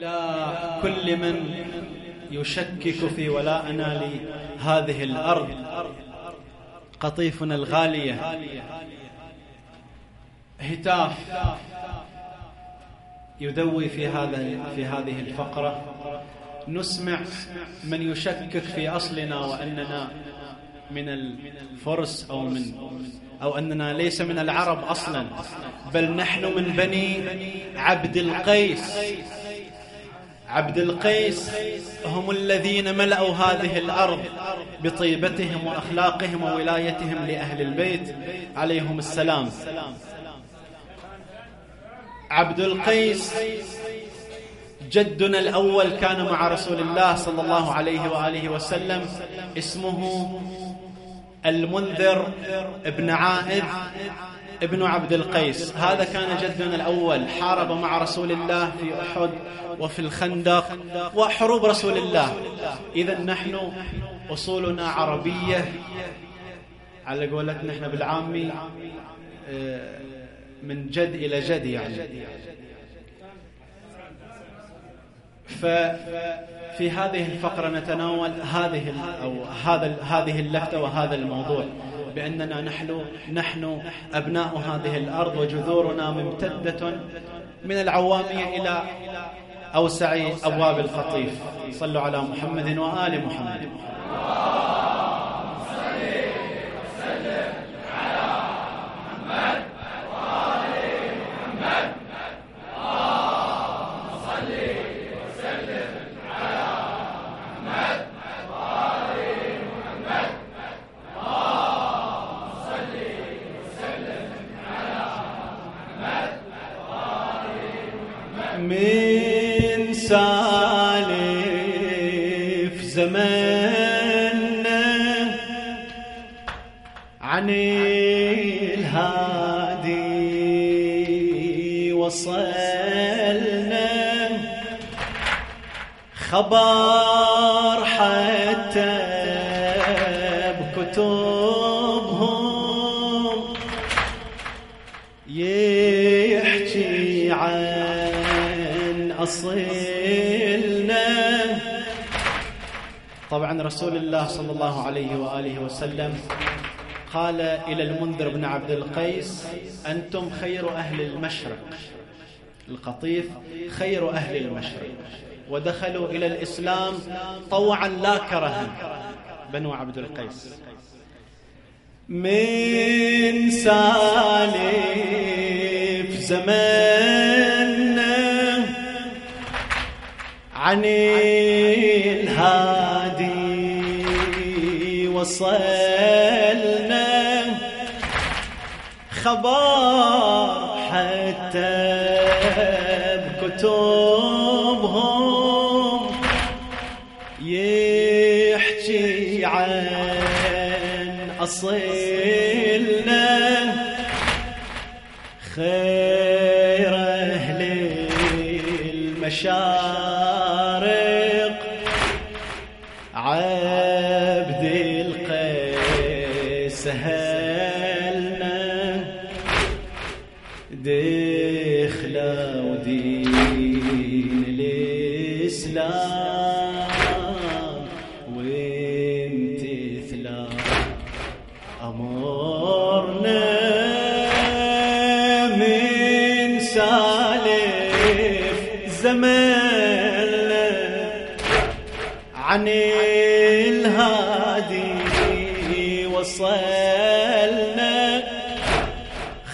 إلى كل من يشكك في ولاءنا لهذه الأرض. قطيفنا الغالية. هتاف يدوي في هذا في هذه الفقرة. نسمع من يشكك في أصلنا وأننا من الفرس أو من أو أننا ليس من العرب أصلا. بل نحن من بني عبد القيس. عبد القيس هم الذين ملأوا هذه الأرض بطيبتهم وأخلاقهم وولايتهم لأهل البيت. عليهم السلام. عبد القيس جدنا الأول كان مع رسول الله صلى الله عليه وآله وسلم. اسمه المنذر ابن عائد ابن عبد القيس. هذا كان جدنا الأول. حارب مع رسول الله في أحد وفي الخندق وحروب رسول الله. إذا نحن أصولنا عربية. على قولتنا إحنا بالعامي آه، من جد إلى جد يعني. ففي هذه الفقرة نتناول هذه أو هذا هذه اللفتة وهذا الموضوع. بأننا نحن نحن أبناء هذه الأرض وجذورنا ممتدة من العوامية إلى أوسع أبواب القطيف صلوا على محمد وآل محمد. خبر حتى بكتبهم يحكي عن أصلنا طبعا رسول الله صلى الله عليه وآله وسلم قال إلى المنذر بن عبد القيس أنتم خير أهل المشرق. القطيف خير أهل المشرق. ودخلوا إلى الإسلام طوعا لا كرها. بنو عبد القيس. من سالف زماننا عن الهادي وصلنا خبر حتى بكتبهم أصلنا خير أهل المشارق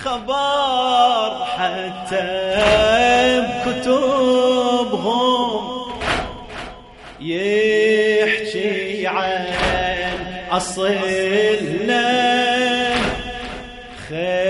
خبر حتى بكتبهم. يحكي عن أصلنا. خير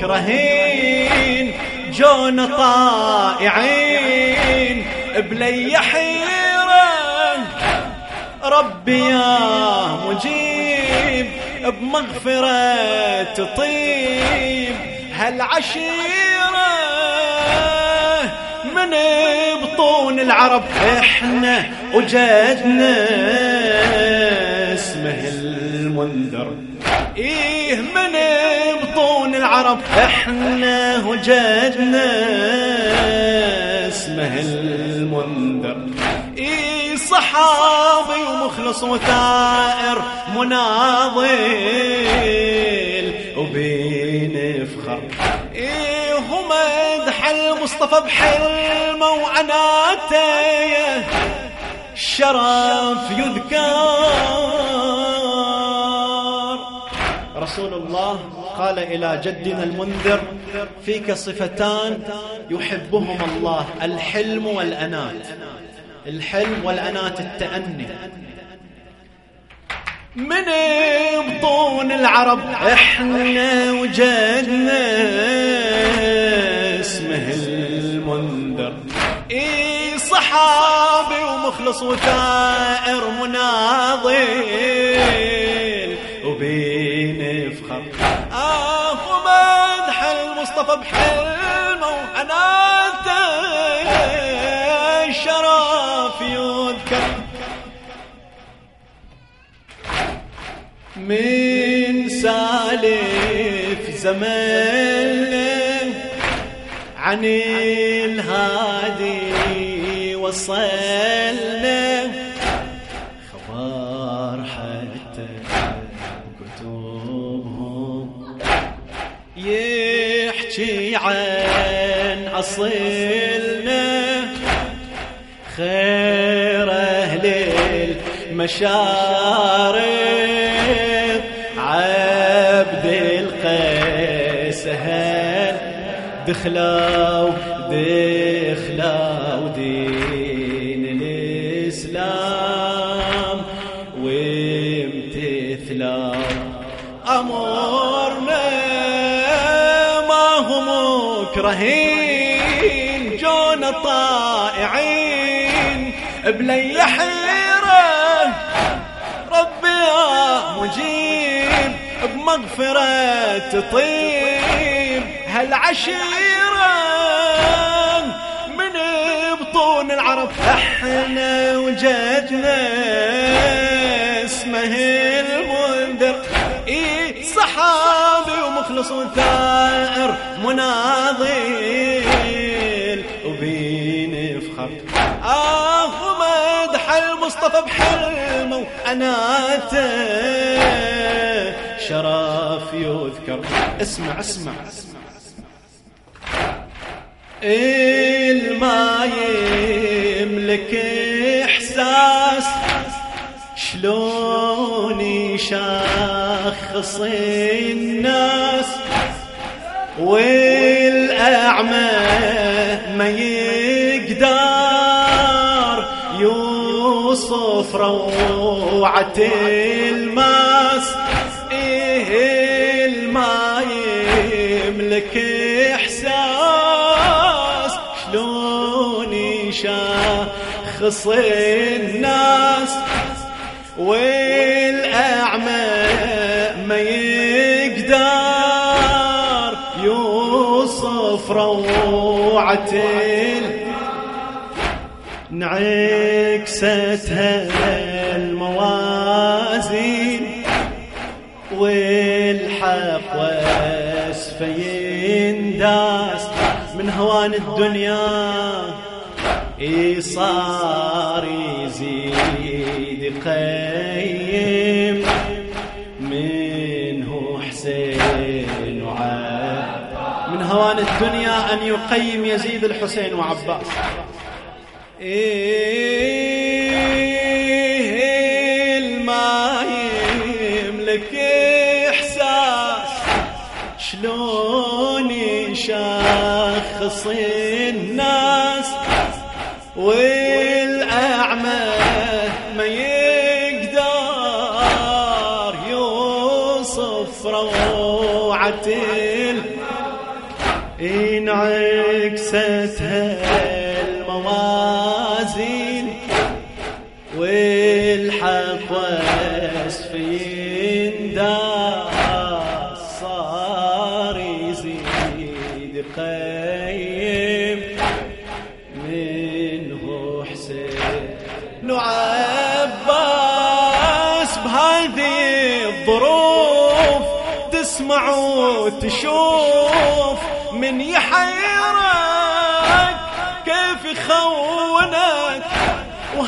مكرهين جون طائعين بلي حيرة ربي يا مجيب بمغفرة تطيب. هالعشيرة من بطون العرب؟ إحنا وجدنا اسمه المنذر إيه من بطون العرب إحنا وجدنا اسمه المنذر. إيه صحابي ومخلص وثائر مناضل وبين فخر. إيه هم مدح المصطفى بحلمه وعناته. الشرف يذكر رسول الله قال إلى جدنا المنذر فيك صفتان يحبهم الله الحلم والأنات. الحلم والأنات التأني. من بطون العرب؟ إحنا وجدنا اسمه المنذر. إي صحابي ومخلص وثائر مناضل المصطفى بحلمه وحناته الشرف يذكر. من سالف زمان عن الهادي وصلنا عن أصلنا خير أهل المشارق. عبد القيس هل دخلوا دخلوا مكرهين جون طائعين بلي حيرة ربي يا مجيب بمغفرة تطيب. هالعشيرة من بطون العرب إحنا وجدنا اسمه المنذر. اي صحابي ومخلص وثائر مناضل. وبين فخر آه مدح المصطفى بحلمه وأناته شرف يذكر. اسمع اسمع. إلما يملك إحساس. شلون يشخص الناس؟ والأعمى ما يقدر يوصف روعة الماس. إيه الما يملك إحساس؟ شلون يشخص الناس؟ يوصف روعة انعكستها الموازين والحق واسف ينداس من هوان الدنيا. اي صار يزيد قيم من هوان الدنيا أن يقيم يزيد الحسين وعباس. إيه الما يملك إحساس؟ شلون يشخص انعكستها الموازين والحق واسفين دار صار يزيد قيم منه حسين. عباس بهذه الظروف تسمع وتشوف.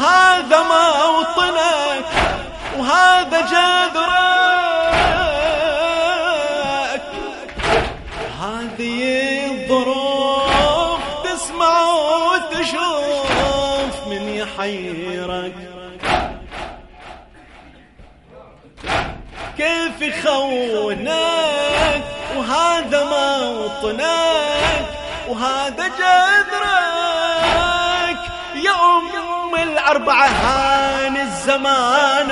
وهذا موطنك وهذا جذرك. هذه الظروف تسمع وتشوف من يحيرك. كيف يخونك؟ وهذا موطنك وهذا جذرك. يا أم الأربعة هان الزمان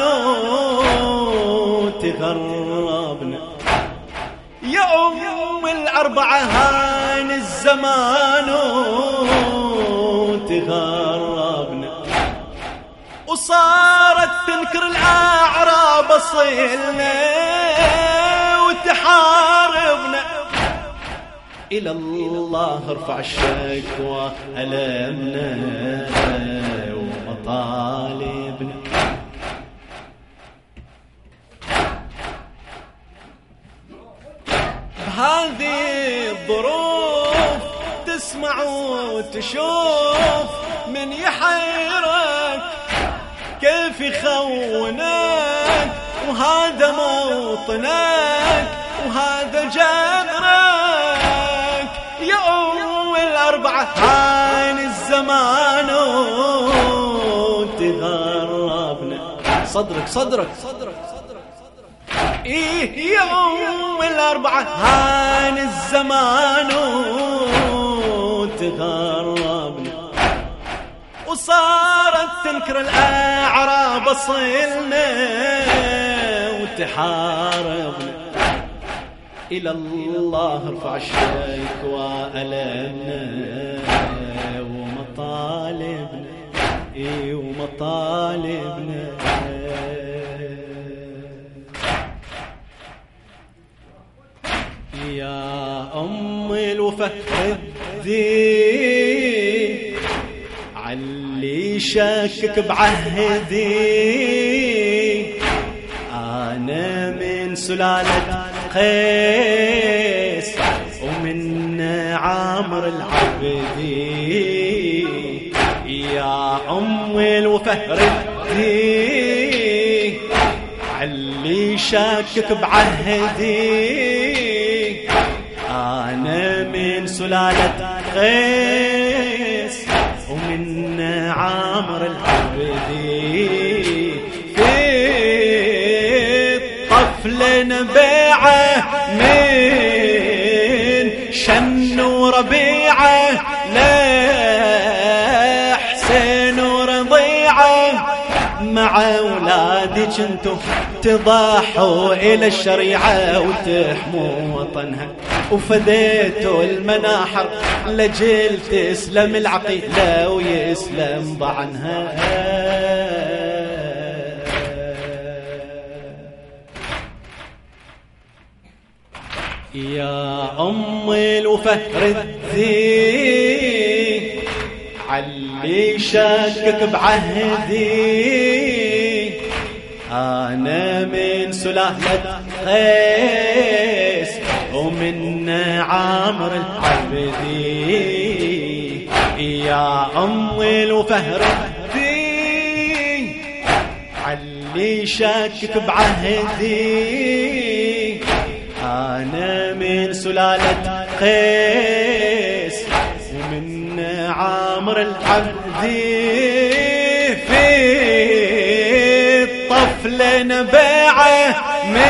تغربنا. يا أم الأربعة هان الزمان تغربنا. وصارت تنكر الأعراب صيلنا وتحاربنا. إلى الله ارفع الشكوى ألمنا ومطالبنا بهذه الظروف تسمع وتشوف من يحيرك كيف يخونك وهذا موطنك وهذا جبرك. هاين الزمان تغربنا صدرك صدرك. صدرك إيه يا أم الأربعة. هاين الزمان تغربنا وصارت تنكر الأعراب صلنا وتحاربنا. إلى الله ارفع الشكوى ألمنا ومطالبنا ومطالبنا. يا أم الوفا الدين علي شكك بعهدي. أنا من سلالة قيس ومن عامر العبدي يا أم الوفهردي علي شاكك بعهدي. أنا من سلالة قيس ومن عامر العبدي اولادك انتو تضحوا إلى الشريعة وتحموا وطنها. وفديتوا المناحر لجل تسلم العقيله ويسلم ضعنها. يا أم الوفهر الذي علي شكك بعهدي. أنا من سلالة قيس ومن عامر العبدي. يا أم الوفهر الذي علي شكك بعهدي. أنا من سلالة قيس ومن عامر العبدي. الطفل نبيعه من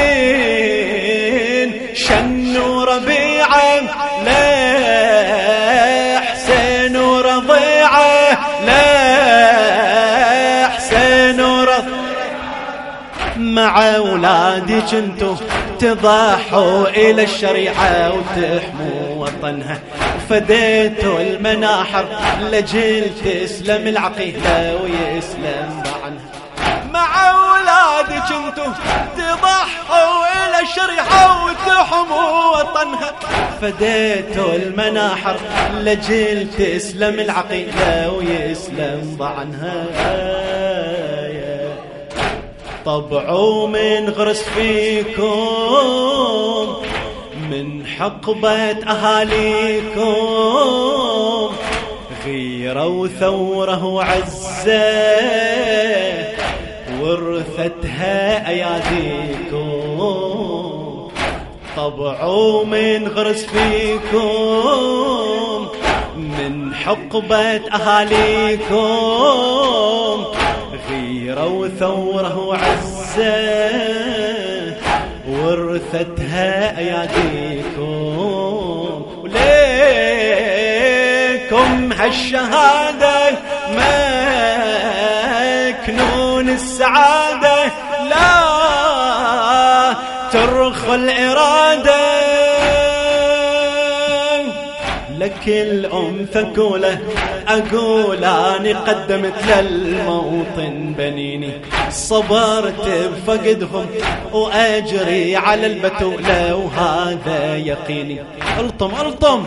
شن وربيعه لا حسين ورضيعه لا حسين ورضيعه مع أولادي كنتوا تضحوا إلى الشريعة وتحموا وطنها. فديتوا المناحر لجل تسلم العقيدة ويسلم عنها أولادي كنتوا تضحوا إلى الشريعة وتحموا وطنها. فديتوا المناحر لجل تسلم العقيدة ويسلم ضعنها. طبعوا من غرس فيكم من حقبة أهاليكم. غيرة وثورة وعزة ورثتها أياديكم طبعوا من غرس فيكم من حقبة أهاليكم غيرة وثورة وعزة ورثتها أياديكم. وليكم هالشهادة مكنون. السعادة لا ترخى الإرادة. لك الأم ثقولة أقول أني قدمت للموطن بنيني. صبرت بفقدهم وأجري على البتولة وهذا يقيني. ألطم ألطم.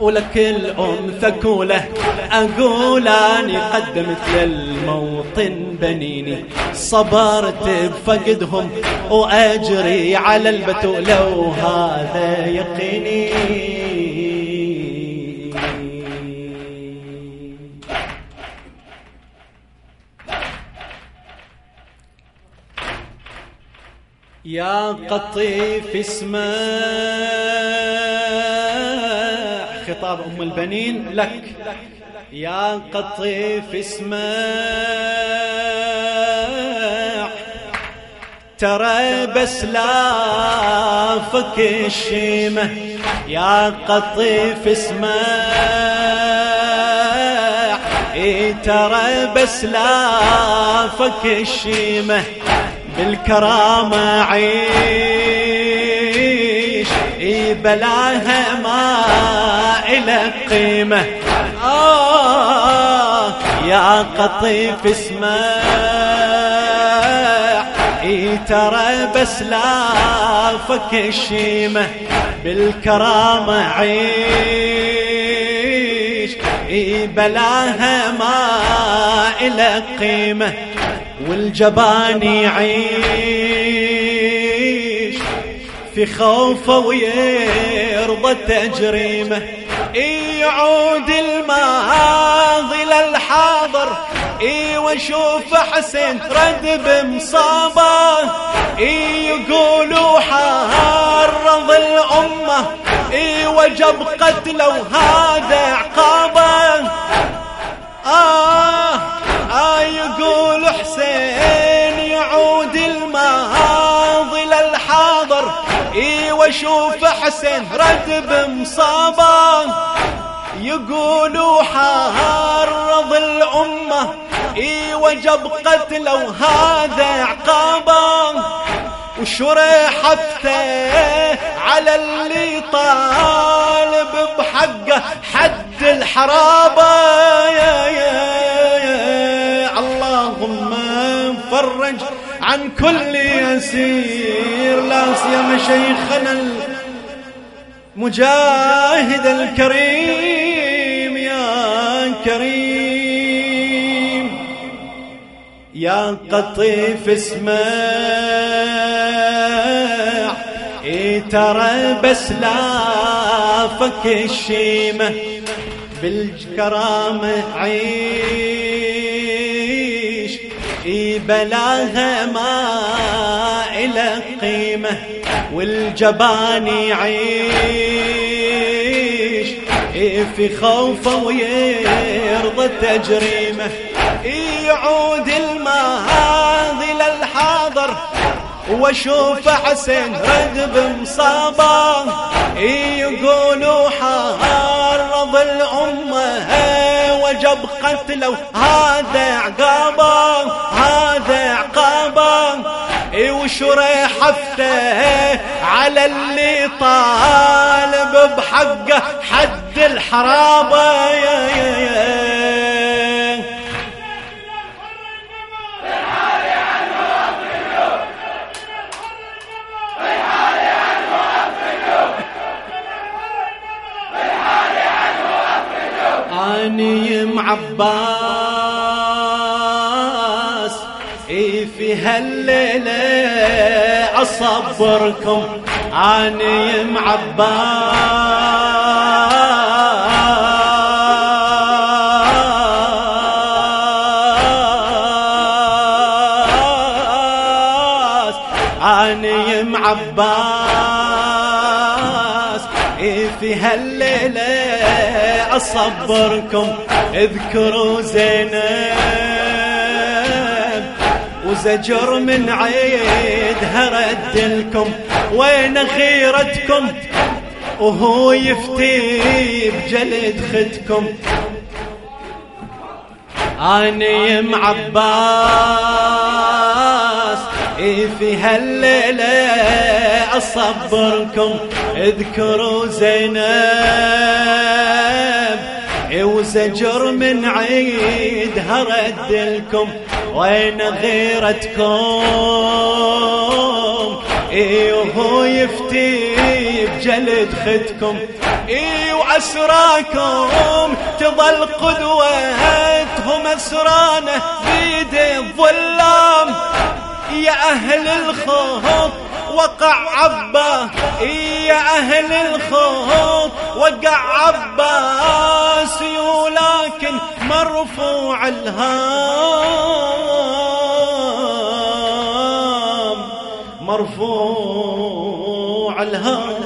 ولك الأم ثقولة أقول أني قدمت للموطن بنيني. صبرت بفقدهم وأجري على البتولة وهذا يقيني. يا قطيف اسمع خطاب أم البنين لك. يا قطيف اسمع. ترى بس لا فك الشيمة. يا قطيف إيه ترى بس لا فك الشيمة. بالكرامة اي بلاها ما إلى قيمة. آه يا قطيف اسمع إي ترى بس لا فك الشيمة بالكرامة عيش. إي بلاها ما إلى قيمة. والجبان يعيش. في خوفه ويرضى تجريمه. يعود الماضي للحاضر. اي واشوف حسين رد بمصابه. اي يقولوا حارض الأمة. اي وجب قتله وهذا عقابه. آه آه يقول حسين واشوف حسين رد بمصابه يقولوا حارض الأمة. إي وجب قتله وهذا عقابة. وشرحفته على اللي طالب بحقه حد الحرابة. يا يا عن كل يسير. لا سيما شيخنا المجاهد الكريم. يا كريم يا قطيف اسمع. إي ترى بس لا فك الشيمة بالكرامة عيش اي بلاها ما إلى قيمة والجبان يعيش. إيه في خوفه ويرضى تجريمه. يعود الماضي للحاضر واشوف حسين رقب مصابه. يقولوا حارض الأمة وجب قتله هذا عقابه. وشريحفته على اللي طالب بحقه حد الحرابة يا يا يا اني معباس اي في هالليلة أصبركم اني معباس اني معباس. اي في هالليلة أصبركم اذكروا زينب. وزجر من عيدها ردلكم وين غيرتكم؟ وهو يفتي بجلد خدكم. أني معباس في هالليلة أصبركم اذكروا زينب وزجر من عيدها ردلكم وين غيرتكم؟ اي وهو يفتي بجلد خدكم اي واسراكم تظل قدوتهم أسرانه بيد الظلام. يا أهل الخوف وقع عباس يا أهل الخوف وقع عباس ولكن مرفوع الهام مرفوع الهام.